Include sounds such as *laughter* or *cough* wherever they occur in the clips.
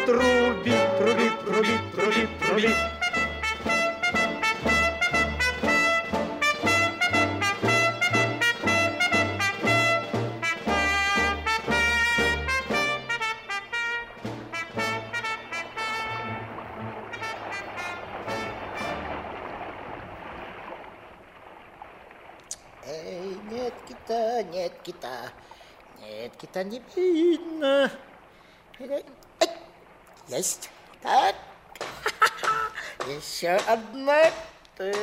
трубит, трубит, трубит, трубит, трубит. Эй, нет кита, нет кита. Нет кита не видно. Есть. Так. *laughs* Еще одна. Так.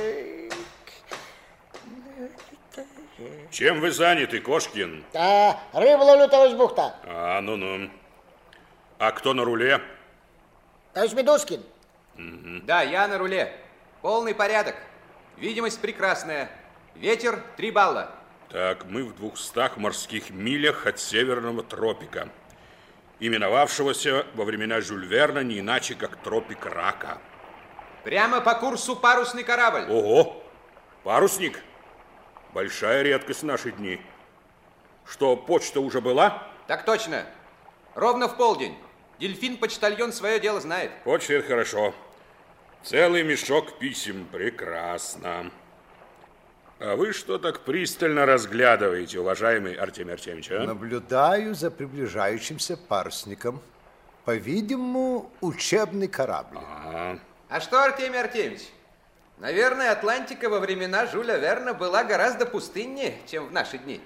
Чем вы заняты, Кошкин? Да, рыбу ловлю, товарищ Бухта. А, ну-ну. А кто на руле? Товарищ Медускин. Да, я на руле. Полный порядок. Видимость прекрасная. Ветер 3 балла. Так, мы в двухстах морских милях от северного тропика, именовавшегося во времена Жюль Верна не иначе, как тропик рака. Прямо по курсу парусный корабль. Ого! Парусник? Большая редкость в наши дни. Что, почта уже была? Так точно. Ровно в полдень. Дельфин-почтальон свое дело знает. Почта это хорошо. Целый мешок писем. Прекрасно. А вы что так пристально разглядываете, уважаемый Артемий Артемьевич, а? Наблюдаю за приближающимся парусником. По-видимому, учебный корабль. А что, Артемий Артемьевич? Наверное, Атлантика во времена Жюля Верна была гораздо пустыннее, чем в наши дни.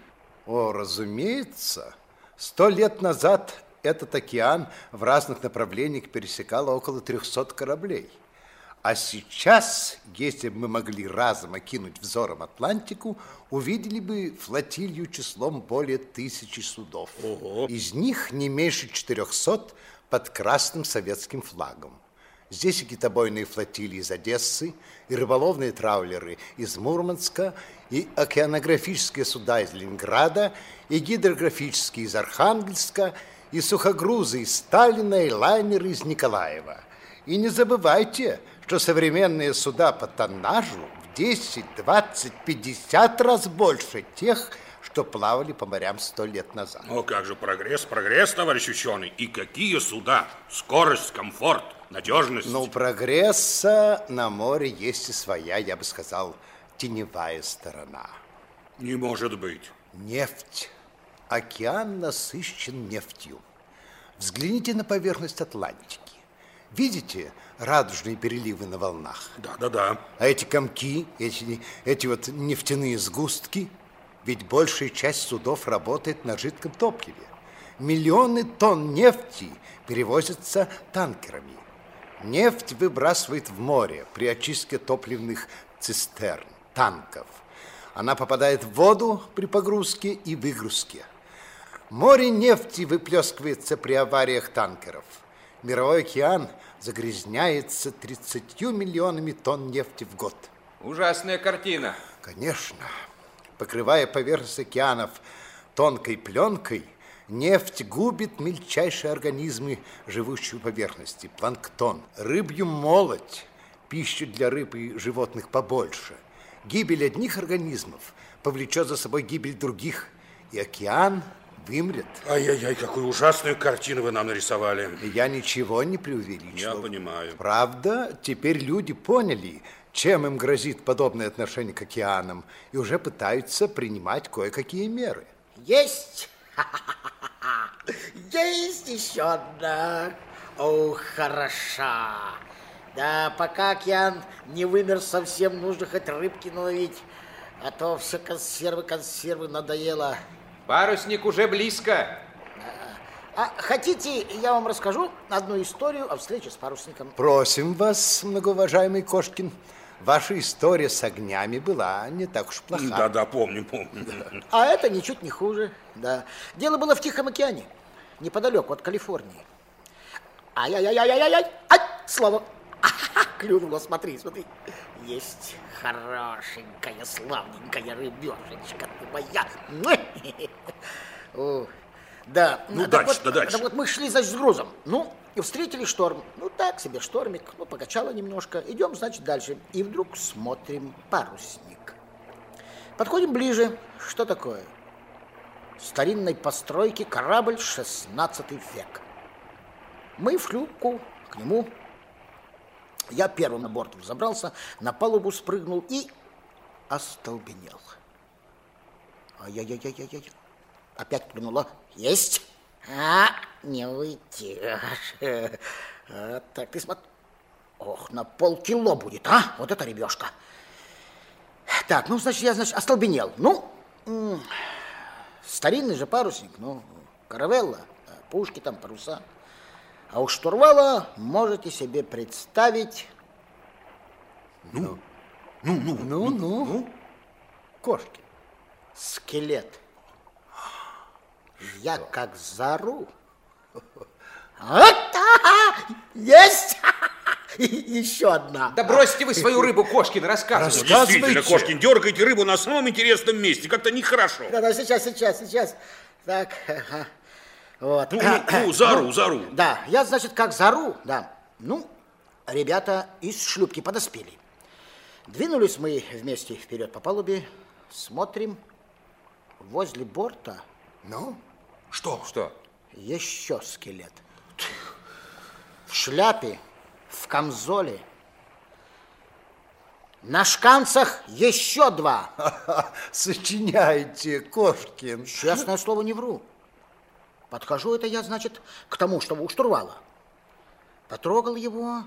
О, разумеется. Сто лет назад этот океан в разных направлениях пересекало около 300 кораблей. А сейчас, если бы мы могли разом окинуть взором Атлантику, увидели бы флотилью числом более тысячи судов. Ого. Из них не меньше 400 под красным советским флагом. Здесь и китобойные флотилии из Одессы, и рыболовные траулеры из Мурманска, и океанографические суда из Ленинграда, и гидрографические из Архангельска, и сухогрузы из Сталина, и лайнеры из Николаева. И не забывайте, что современные суда по тоннажу в 10, 20, 50 раз больше тех, что плавали по морям сто лет назад. Ну, как же прогресс, прогресс, товарищ ученый. И какие суда? Скорость, комфорт, надежность. Но у прогресса на море есть и своя, я бы сказал, теневая сторона. Не может быть. Нефть. Океан насыщен нефтью. Взгляните на поверхность Атлантики. Видите радужные переливы на волнах? Да, да, да. А эти комки, эти, эти вот нефтяные сгустки, ведь большая часть судов работает на жидком топливе. Миллионы тонн нефти перевозятся танкерами. Нефть выбрасывает в море при очистке топливных цистерн, танков. Она попадает в воду при погрузке и выгрузке. Море нефти выплескивается при авариях танкеров. Мировой океан загрязняется 30 миллионами тонн нефти в год. Ужасная картина. Конечно. Покрывая поверхность океанов тонкой пленкой, нефть губит мельчайшие организмы, живущие у поверхности, планктон, рыбью молоть, пищу для рыб и животных побольше. Гибель одних организмов повлечет за собой гибель других, и океан вымрет. Ай-яй-яй, какую ужасную картину вы нам нарисовали. Я ничего не преувеличивал. Я понимаю. Правда, теперь люди поняли, чем им грозит подобное отношение к океанам, и уже пытаются принимать кое-какие меры. Есть! *laughs* Есть еще одна. О, хороша. Да, пока океан не вымер совсем, нужно хоть рыбки наловить. А то все консервы, консервы надоело. Парусник уже близко. А хотите, я вам расскажу одну историю о встрече с парусником? Просим вас, многоуважаемый Кошкин. Ваша история с огнями была не так уж плоха. Да-да, помню, помню. А это ничуть не хуже. Да. Дело было в Тихом океане, неподалеку от Калифорнии. Ай-яй-яй-яй-яй-яй! Ай! слово клюнуло, смотри, смотри. Есть хорошенькая, славненькая рыбешечка ты моя. Да. Ну, дальше, вот, да дальше. вот мы шли, значит, с грузом. Ну, и встретили шторм. Ну, так себе штормик. Ну, покачало немножко. Идем, значит, дальше. И вдруг смотрим парусник. Подходим ближе. Что такое? Старинной постройки корабль 16 век. Мы в шлюпку к нему. Я первым на борт взобрался, на палубу спрыгнул и остолбенел. Ай-яй-яй-яй-яй. Опять клюнуло. Есть. А, не уйдешь. А, так, ты смотри. Ох, на полкило будет, а? Вот это ребешка. Так, ну, значит, я, значит, остолбенел. Ну, старинный же парусник, ну, каравелла, да, пушки там, паруса. А у штурвала можете себе представить... Ну, ну, ну, Ну, ну, кошки. Скелет. Я как зару. Вот, ага, есть! И Еще одна. Да бросьте вы свою рыбу, Кошкин, рассказывайте. Действительно, Рассказывайте. Кошкин, дергаете рыбу на самом интересном месте. Как-то нехорошо. Да, да, сейчас, сейчас, сейчас. Так, ага. вот. Ну, ну, ну, *coughs* зару, зару. Да, я, значит, как зару, да. Ну, ребята из шлюпки подоспели. Двинулись мы вместе вперед по палубе, смотрим, возле борта, ну, Что? Что? еще скелет. В шляпе, в камзоле. На шканцах еще два. Сочиняйте, Кошкин. Честное слово, не вру. Подхожу это я, значит, к тому, что у штурвала. Потрогал его.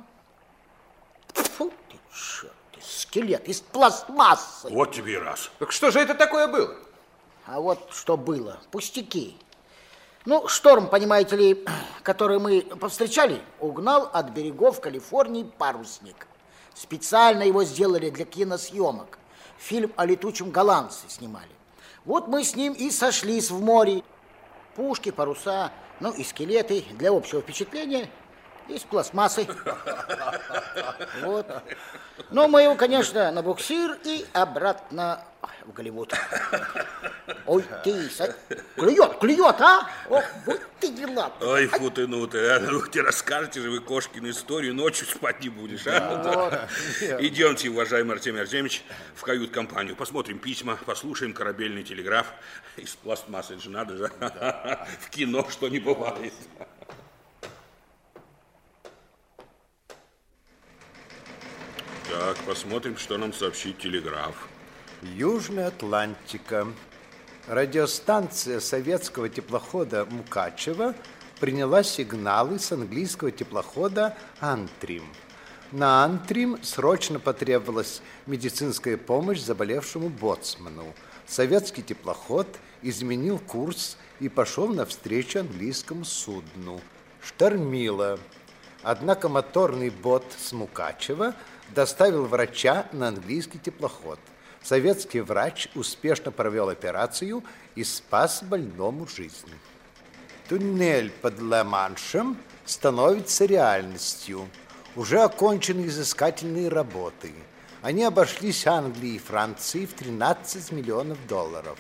Фу ты, черт, ты, скелет из пластмассы. Вот тебе и раз. Так что же это такое было? А вот что было, пустяки. Ну, шторм, понимаете ли, *clears throat* который мы повстречали, угнал от берегов Калифорнии парусник. Специально его сделали для киносъемок. Фильм о летучем голландце снимали. Вот мы с ним и сошлись в море. Пушки, паруса, ну и скелеты для общего впечатления из пластмассы. Вот. Но мы его, конечно, на буксир и обратно в Голливуд. Ой, ты, са- клюет, клюет, а? Ох, вот ты дела. Ой, фу ты, ну ты, а, ну ты расскажете же вы Кошкину историю, ночью спать не будешь, а? Идемте, уважаемый Артемий Артемьевич, в кают-компанию, посмотрим письма, послушаем корабельный телеграф. Из пластмассы это же надо же. В кино что не бывает. Так, посмотрим, что нам сообщит телеграф. Южная Атлантика. Радиостанция советского теплохода Мукачева приняла сигналы с английского теплохода «Антрим». На «Антрим» срочно потребовалась медицинская помощь заболевшему боцману. Советский теплоход изменил курс и пошел навстречу английскому судну. Штормило. Однако моторный бот с Мукачева доставил врача на английский теплоход. Советский врач успешно провел операцию и спас больному жизнь. Туннель под Ла-Маншем становится реальностью. Уже окончены изыскательные работы. Они обошлись Англии и Франции в 13 миллионов долларов.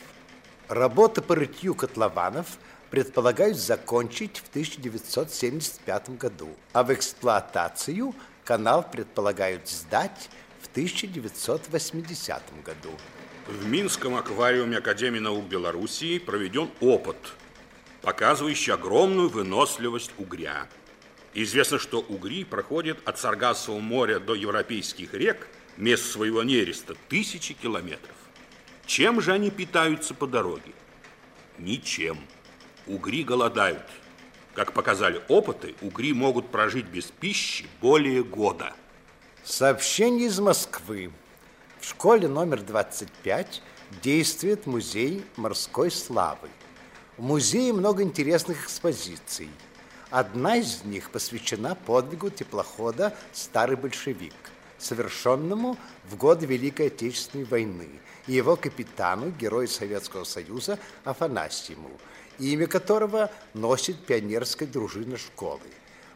Работы по рытью котлованов предполагают закончить в 1975 году, а в эксплуатацию канал предполагают сдать в 1980 году. В Минском аквариуме Академии наук Белоруссии проведен опыт, показывающий огромную выносливость угря. Известно, что угри проходят от Саргассового моря до европейских рек, мест своего нереста, тысячи километров. Чем же они питаются по дороге? Ничем. Угри голодают. Как показали опыты, угри могут прожить без пищи более года. Сообщение из Москвы. В школе номер 25 действует музей морской славы. В музее много интересных экспозиций. Одна из них посвящена подвигу теплохода «Старый большевик», совершенному в годы Великой Отечественной войны, и его капитану, герою Советского Союза Афанасьему, имя которого носит пионерская дружина школы.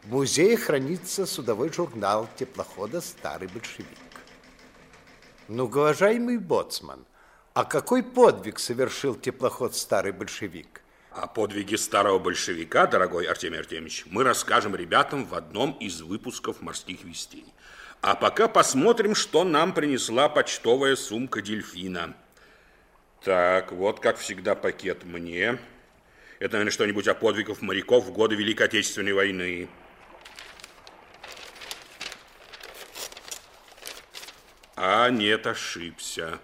В музее хранится судовой журнал теплохода «Старый большевик». Ну, уважаемый боцман, а какой подвиг совершил теплоход «Старый большевик»? О подвиге старого большевика, дорогой Артемий Артемьевич, мы расскажем ребятам в одном из выпусков «Морских вестей». А пока посмотрим, что нам принесла почтовая сумка дельфина. Так, вот, как всегда, пакет мне. Это, наверное, что-нибудь о подвигах моряков в годы Великой Отечественной войны. А нет, ошибся.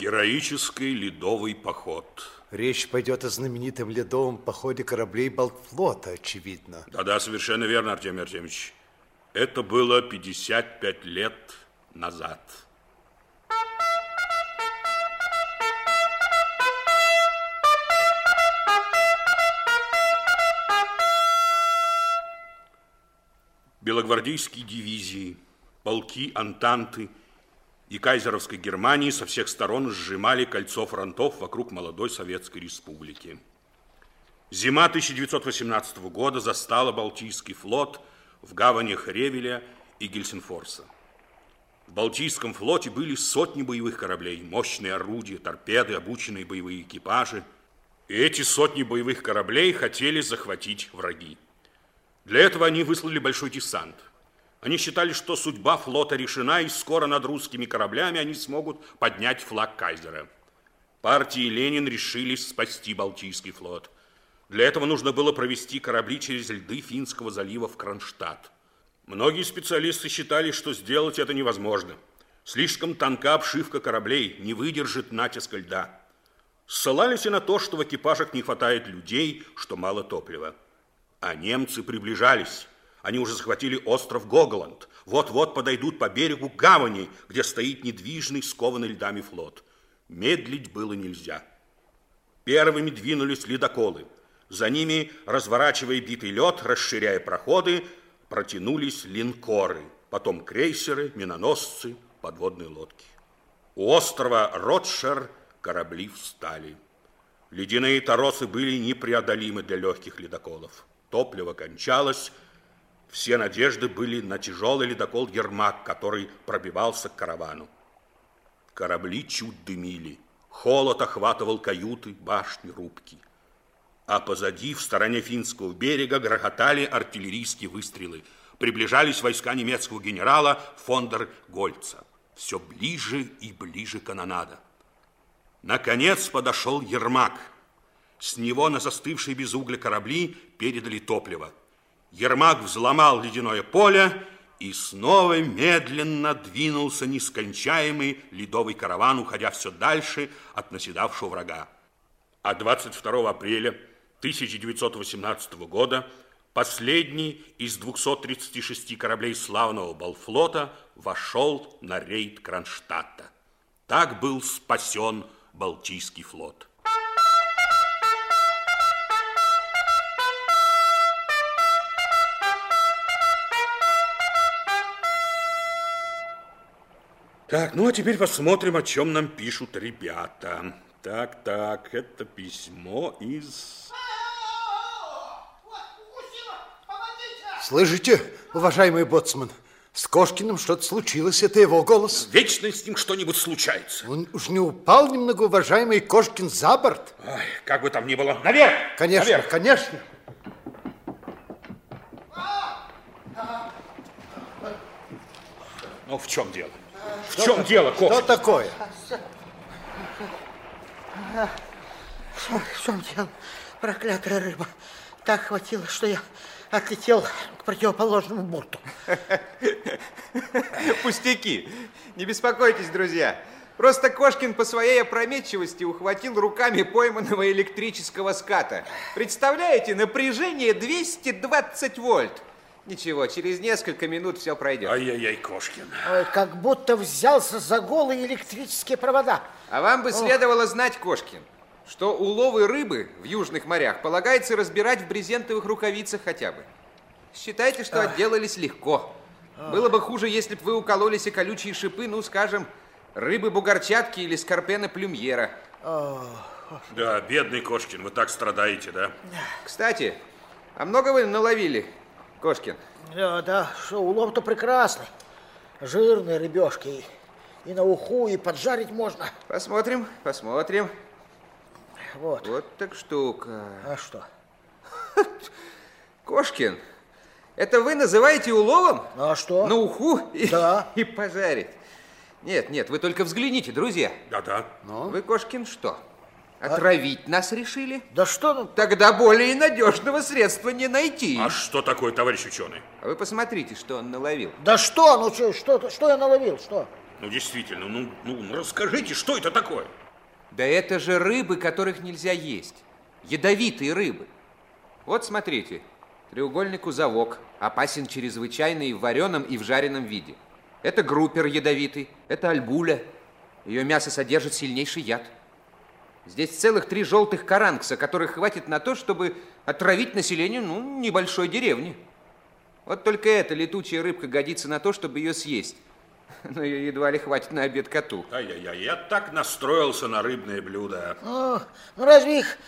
Героический ледовый поход. Речь пойдет о знаменитом ледовом походе кораблей Балтфлота, очевидно. Да-да, совершенно верно, Артемий Артемьевич. Это было 55 лет назад. Белогвардейские дивизии, полки Антанты – и кайзеровской Германии со всех сторон сжимали кольцо фронтов вокруг молодой Советской Республики. Зима 1918 года застала Балтийский флот в гаванях Ревеля и Гельсинфорса. В Балтийском флоте были сотни боевых кораблей, мощные орудия, торпеды, обученные боевые экипажи. И эти сотни боевых кораблей хотели захватить враги. Для этого они выслали большой десант – они считали, что судьба флота решена, и скоро над русскими кораблями они смогут поднять флаг кайзера. Партии Ленин решились спасти Балтийский флот. Для этого нужно было провести корабли через льды Финского залива в Кронштадт. Многие специалисты считали, что сделать это невозможно. Слишком тонка обшивка кораблей, не выдержит натиска льда. Ссылались и на то, что в экипажах не хватает людей, что мало топлива. А немцы приближались. Они уже захватили остров Гоголанд. Вот-вот подойдут по берегу гавани, где стоит недвижный, скованный льдами флот. Медлить было нельзя. Первыми двинулись ледоколы. За ними, разворачивая битый лед, расширяя проходы, протянулись линкоры, потом крейсеры, миноносцы, подводные лодки. У острова Ротшер корабли встали. Ледяные торосы были непреодолимы для легких ледоколов. Топливо кончалось, все надежды были на тяжелый ледокол «Ермак», который пробивался к каравану. Корабли чуть дымили. Холод охватывал каюты, башни, рубки. А позади, в стороне финского берега, грохотали артиллерийские выстрелы. Приближались войска немецкого генерала Фондер Гольца. Все ближе и ближе канонада. Наконец подошел Ермак. С него на застывшие без угля корабли передали топливо – Ермак взломал ледяное поле и снова медленно двинулся нескончаемый ледовый караван, уходя все дальше от наседавшего врага. А 22 апреля 1918 года последний из 236 кораблей славного Балфлота вошел на рейд Кронштадта. Так был спасен Балтийский флот. Так, ну а теперь посмотрим, о чем нам пишут ребята. Так, так, это письмо из... Слышите, уважаемый боцман, с Кошкиным что-то случилось, это его голос. Вечно с ним что-нибудь случается. Он уж не упал немного, уважаемый Кошкин, за борт? Ой, как бы там ни было. Наверх! Конечно, Наверх. конечно. Ну, в чем дело? В чем дело, Кошкин? Что такое? В чем дело, проклятая рыба? Так хватило, что я отлетел к противоположному борту. *laughs* Пустяки. Не беспокойтесь, друзья. Просто Кошкин по своей опрометчивости ухватил руками пойманного электрического ската. Представляете, напряжение 220 вольт. Ничего, через несколько минут все пройдет. Ай-яй-яй, Кошкин. Ой, как будто взялся за голые электрические провода. А вам бы следовало знать, Кошкин, что уловы рыбы в южных морях полагается разбирать в брезентовых рукавицах хотя бы. Считайте, что отделались легко. Было бы хуже, если бы вы укололись и колючие шипы, ну, скажем, рыбы-бугорчатки или скорпена плюмьера. Да, бедный Кошкин, вы так страдаете, да? Кстати, а много вы наловили Кошкин, Да, да, что, улов-то прекрасный. Жирные рыбешки. И, и на уху, и поджарить можно. посмотрим, посмотрим. Вот. Вот так штука. А что? *laughs* Кошкин, это вы называете уловом? Ну, а что? На уху и, Да. *laughs* и пожарить? Нет, нет, вы только взгляните, друзья. Да-да. Вы, Кошкин, что? Отравить нас решили? Да что? Тогда более надежного средства не найти. А что такое, товарищ ученый? А вы посмотрите, что он наловил. Да что? Ну что, что, что я наловил? Что? Ну, действительно, ну, ну, расскажите, что это такое? Да это же рыбы, которых нельзя есть. Ядовитые рыбы. Вот смотрите, треугольник узовок опасен чрезвычайно и в вареном, и в жареном виде. Это группер ядовитый, это альбуля. Ее мясо содержит сильнейший яд. Здесь целых три желтых каранкса, которых хватит на то, чтобы отравить население ну, небольшой деревни. Вот только эта летучая рыбка годится на то, чтобы ее съесть. *laughs* Но ее едва ли хватит на обед коту. Ай-яй-яй, я так настроился на рыбное блюдо. А, ну разве их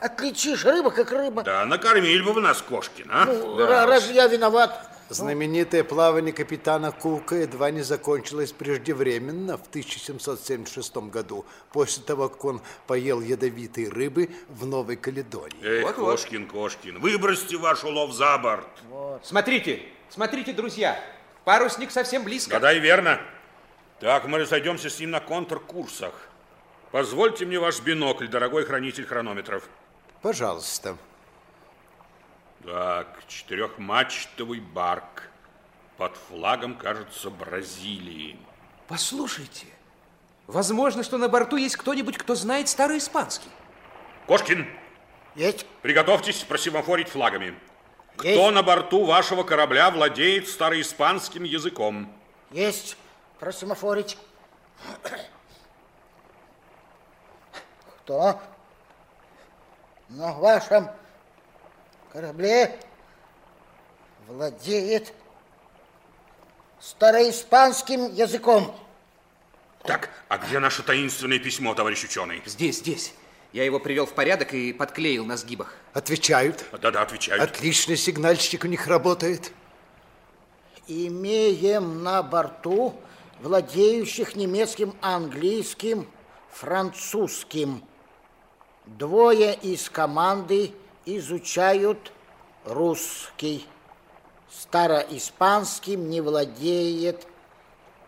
отличишь? Рыба как рыба. Да, накормили бы вы нас, Кошкин, а? Ну, Да ра- уж. разве я виноват? Знаменитое плавание капитана Кука едва не закончилось преждевременно в 1776 году, после того, как он поел ядовитой рыбы в Новой Каледонии. Эх, Вот-вот. Кошкин, Кошкин, выбросьте ваш улов за борт. Смотрите, смотрите, друзья, парусник совсем близко. Да, да, и верно. Так, мы разойдемся с ним на контркурсах. Позвольте мне ваш бинокль, дорогой хранитель хронометров. Пожалуйста. Так, четырехмачтовый барк. Под флагом, кажется, Бразилии. Послушайте, возможно, что на борту есть кто-нибудь, кто знает старый испанский. Кошкин, Есть? приготовьтесь просимофорить флагами. Кто Есть. на борту вашего корабля владеет староиспанским языком? Есть. Просимофорить. Кто на вашем корабле владеет староиспанским языком? Так, а где наше таинственное письмо, товарищ ученый? Здесь, здесь. Я его привел в порядок и подклеил на сгибах. Отвечают. Да-да, отвечают. Отличный сигнальщик у них работает. Имеем на борту владеющих немецким, английским, французским. Двое из команды изучают русский. Староиспанским не владеет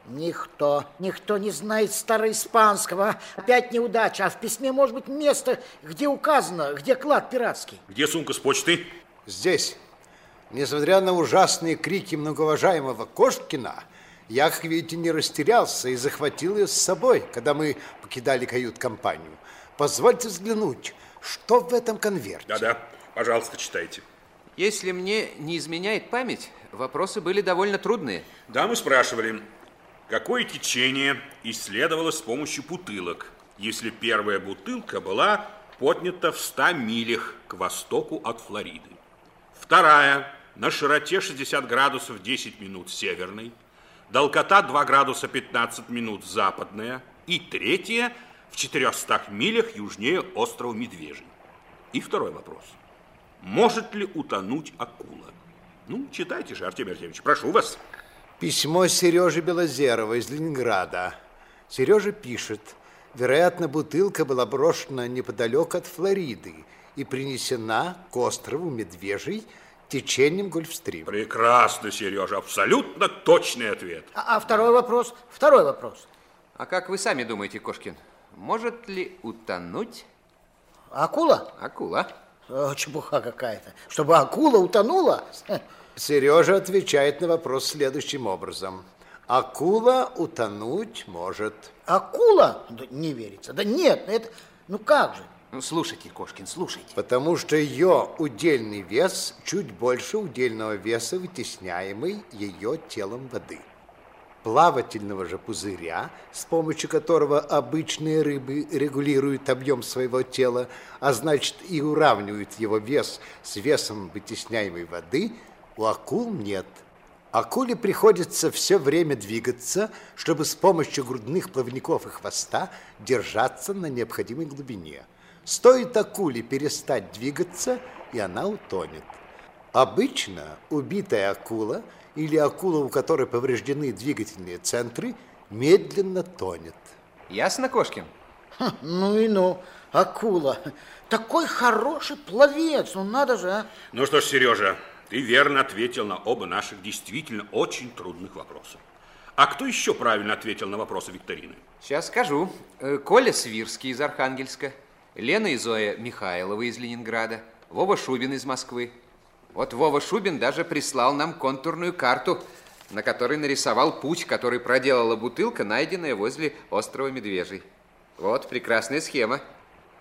никто. Никто не знает староиспанского. Опять неудача. А в письме может быть место, где указано, где клад пиратский. Где сумка с почтой? Здесь, несмотря на ужасные крики многоуважаемого Кошкина, я, как видите, не растерялся и захватил ее с собой, когда мы покидали кают-компанию. Позвольте взглянуть, что в этом конверте. Да-да, пожалуйста, читайте. Если мне не изменяет память, вопросы были довольно трудные. Да, мы спрашивали, какое течение исследовалось с помощью бутылок, если первая бутылка была поднята в 100 милях к востоку от Флориды. Вторая на широте 60 градусов 10 минут северной, долгота 2 градуса 15 минут западная и третья в 400 милях южнее острова Медвежий. И второй вопрос. Может ли утонуть акула? Ну, читайте же, Артемий Артемьевич, прошу вас. Письмо Сережи Белозерова из Ленинграда. Сережа пишет, вероятно, бутылка была брошена неподалеку от Флориды и принесена к острову Медвежий течением Гольфстрим. Прекрасно, Сережа, абсолютно точный ответ. А, а второй вопрос? Второй вопрос. А как вы сами думаете, Кошкин, может ли утонуть Акула? акула? О, чепуха какая-то. Чтобы акула утонула? Сережа отвечает на вопрос следующим образом. Акула утонуть может. Акула? Да не верится. Да нет, ну это... Ну как же? Ну, слушайте, Кошкин, слушайте. Потому что ее удельный вес чуть больше удельного веса, вытесняемый ее телом воды. Плавательного же пузыря, с помощью которого обычные рыбы регулируют объем своего тела, а значит и уравнивают его вес с весом вытесняемой воды, у акул нет. Акуле приходится все время двигаться, чтобы с помощью грудных плавников и хвоста держаться на необходимой глубине. Стоит акуле перестать двигаться, и она утонет. Обычно убитая акула или акула, у которой повреждены двигательные центры, медленно тонет. Ясно, Кошкин? Ха, ну и ну, акула. Такой хороший пловец, ну надо же, а. Ну что ж, Сережа, ты верно ответил на оба наших действительно очень трудных вопроса. А кто еще правильно ответил на вопросы викторины? Сейчас скажу. Э, Коля Свирский из Архангельска, Лена и Зоя Михайлова из Ленинграда, Вова Шубин из Москвы. Вот Вова Шубин даже прислал нам контурную карту, на которой нарисовал путь, который проделала бутылка, найденная возле острова Медвежий. Вот прекрасная схема.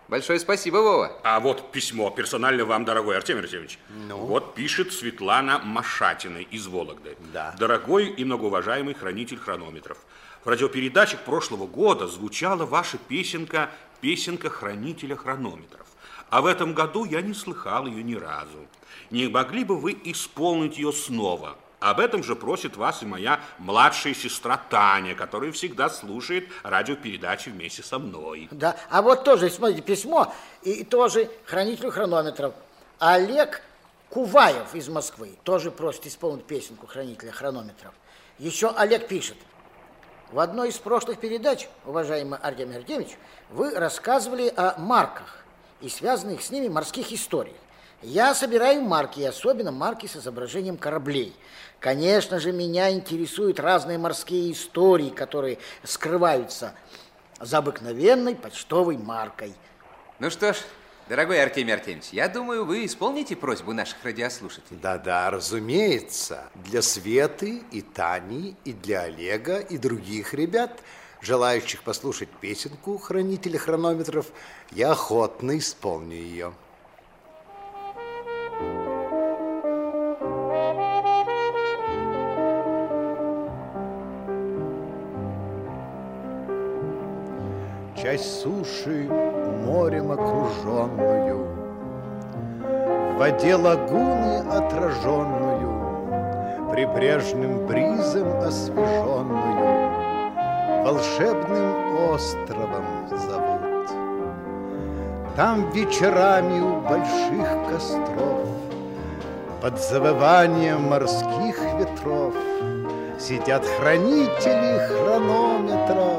Большое спасибо, Вова. А вот письмо персонально вам, дорогой Артемий Артемьевич. Ну? Вот пишет Светлана Машатина из Вологды. Да. Дорогой и многоуважаемый хранитель хронометров. В радиопередачах прошлого года звучала ваша песенка «Песенка хранителя хронометров». А в этом году я не слыхал ее ни разу. Не могли бы вы исполнить ее снова? Об этом же просит вас и моя младшая сестра Таня, которая всегда слушает радиопередачи вместе со мной. Да, а вот тоже, смотрите, письмо, и тоже хранителю хронометров. Олег Куваев из Москвы тоже просит исполнить песенку хранителя хронометров. Еще Олег пишет. В одной из прошлых передач, уважаемый Артемий Артемьевич, вы рассказывали о марках и связанных с ними морских историях. Я собираю марки, и особенно марки с изображением кораблей. Конечно же, меня интересуют разные морские истории, которые скрываются за обыкновенной почтовой маркой. Ну что ж, дорогой Артемий Артемьевич, я думаю, вы исполните просьбу наших радиослушателей. Да-да, разумеется. Для Светы и Тани, и для Олега, и других ребят, желающих послушать песенку хранителя хронометров, я охотно исполню ее. Часть суши морем окруженную, В воде лагуны отраженную, Прибрежным бризом освеженную, Волшебным островом зовут. Там вечерами у больших костров Под завыванием морских ветров Сидят хранители хронометров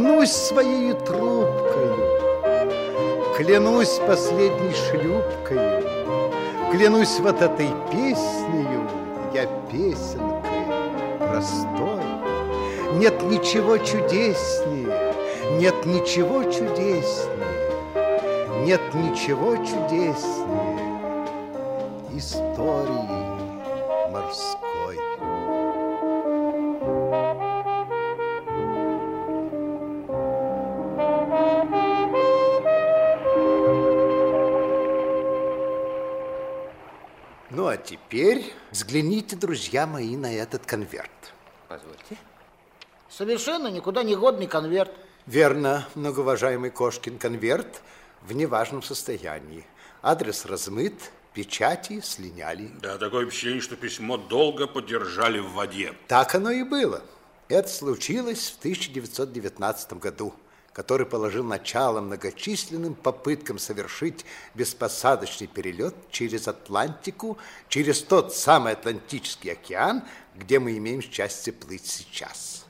Клянусь своей трубкою, Клянусь последней шлюпкою, Клянусь вот этой песнею, Я песенкой простой. Нет ничего чудеснее, Нет ничего чудеснее, Нет ничего чудеснее Истории морской. Теперь взгляните, друзья мои, на этот конверт. Позвольте. Совершенно никуда не годный конверт. Верно, многоуважаемый Кошкин, конверт в неважном состоянии. Адрес размыт, печати слиняли. Да, такое впечатление, что письмо долго подержали в воде. Так оно и было. Это случилось в 1919 году, который положил начало многочисленным попыткам совершить беспосадочный перелет через Атлантику, через тот самый Атлантический океан, где мы имеем счастье плыть сейчас.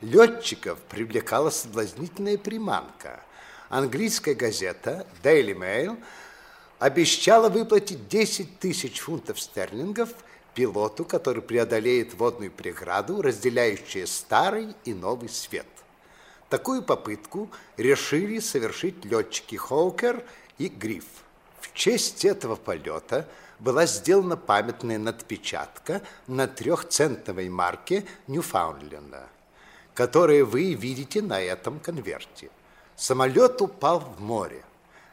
Летчиков привлекала соблазнительная приманка. Английская газета Daily Mail обещала выплатить 10 тысяч фунтов стерлингов пилоту, который преодолеет водную преграду, разделяющую старый и новый свет. Такую попытку решили совершить летчики Хоукер и Гриф. В честь этого полета была сделана памятная надпечатка на трехцентовой марке Ньюфаундленда, которую вы видите на этом конверте. Самолет упал в море.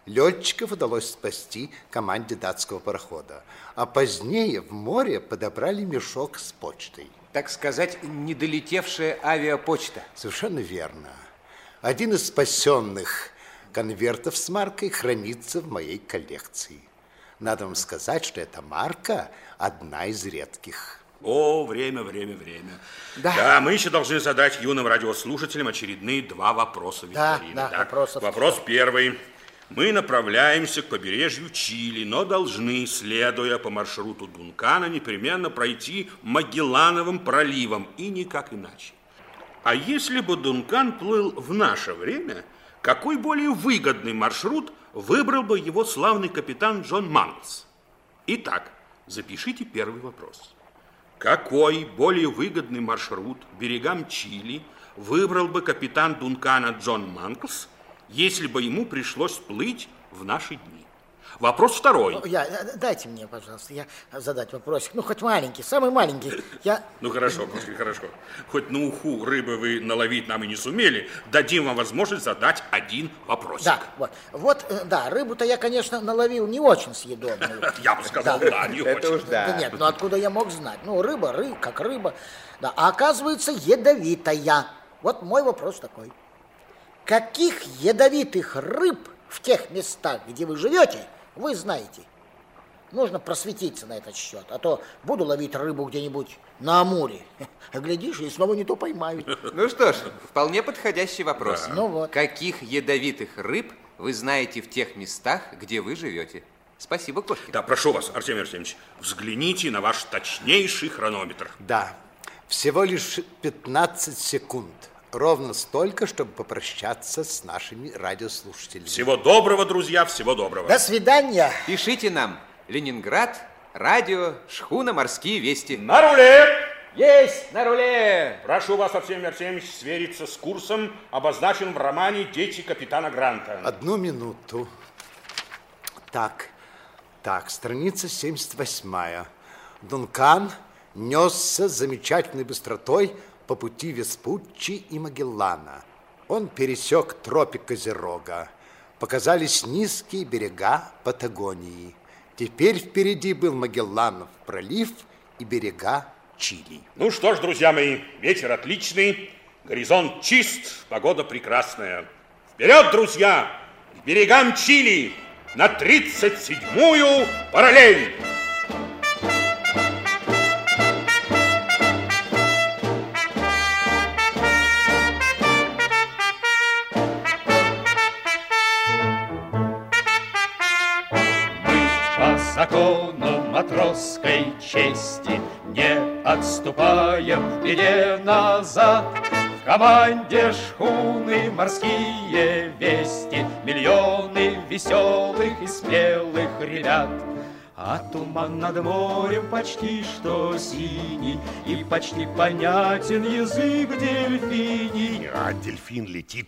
Летчиков удалось спасти команде датского парохода, а позднее в море подобрали мешок с почтой. Так сказать, недолетевшая авиапочта. Совершенно верно. Один из спасенных конвертов с маркой хранится в моей коллекции. Надо вам сказать, что эта марка одна из редких. О, время, время, время. Да. Да, мы еще должны задать юным радиослушателям очередные два вопроса Да, викторины. да, Так, вопросов Вопрос первый. Мы направляемся к побережью Чили, но должны, следуя по маршруту Дункана, непременно пройти Магеллановым проливом, и никак иначе. А если бы Дункан плыл в наше время, какой более выгодный маршрут выбрал бы его славный капитан Джон Манглс? Итак, запишите первый вопрос. Какой более выгодный маршрут берегам Чили выбрал бы капитан Дункана Джон Манглс, если бы ему пришлось плыть в наши дни? Вопрос второй. Я, э, дайте мне, пожалуйста, я задать вопросик. Ну, хоть маленький, самый маленький. Я... Ну хорошо, Кошкин, хорошо. Хоть на уху рыбы вы наловить нам и не сумели, дадим вам возможность задать один вопросик. Да, вот. Вот, э, да, рыбу-то я, конечно, наловил не очень съедобную. *laughs* Я бы сказал, да, не Это очень. уж. Да нет, ну откуда я мог знать? Ну, рыба, рыба, как рыба. Да, а оказывается, ядовитая. Вот мой вопрос такой. Каких ядовитых рыб в тех местах, где вы живете, вы знаете? Нужно просветиться на этот счет, а то буду ловить рыбу где-нибудь на Амуре. А *laughs* глядишь, и снова не то поймаю. *laughs* Ну что ж, вполне подходящий вопрос. Ну вот. Каких ядовитых рыб вы знаете в тех местах, где вы живете? Спасибо, Кошкин. Да, прошу вас, Артемий Артемьевич, взгляните на ваш точнейший хронометр. Да, всего лишь 15 секунд. Ровно столько, чтобы попрощаться с нашими радиослушателями. Всего доброго, друзья, всего доброго. До свидания. Пишите нам. Ленинград, радио, шхуна, морские вести. На руле! Есть на руле! Прошу вас, Артемий Артемьевич, свериться с курсом, обозначен в романе «Дети капитана Гранта». Одну минуту. Так, так, страница 78. Дункан несся замечательной быстротой по пути Веспуччи и Магеллана. Он пересек тропик Козерога. Показались низкие берега Патагонии. Теперь впереди был Магелланов пролив и берега Чили. Ну что ж, друзья мои, вечер отличный, горизонт чист, погода прекрасная. Вперед, друзья, к берегам Чили на 37-ю параллель! Закону матросской чести. Не отступаем в беде назад. В команде шхуны морские вести. Миллионы веселых и смелых ребят. А туман над морем почти что синий. И почти понятен язык дельфиний. А дельфин летит.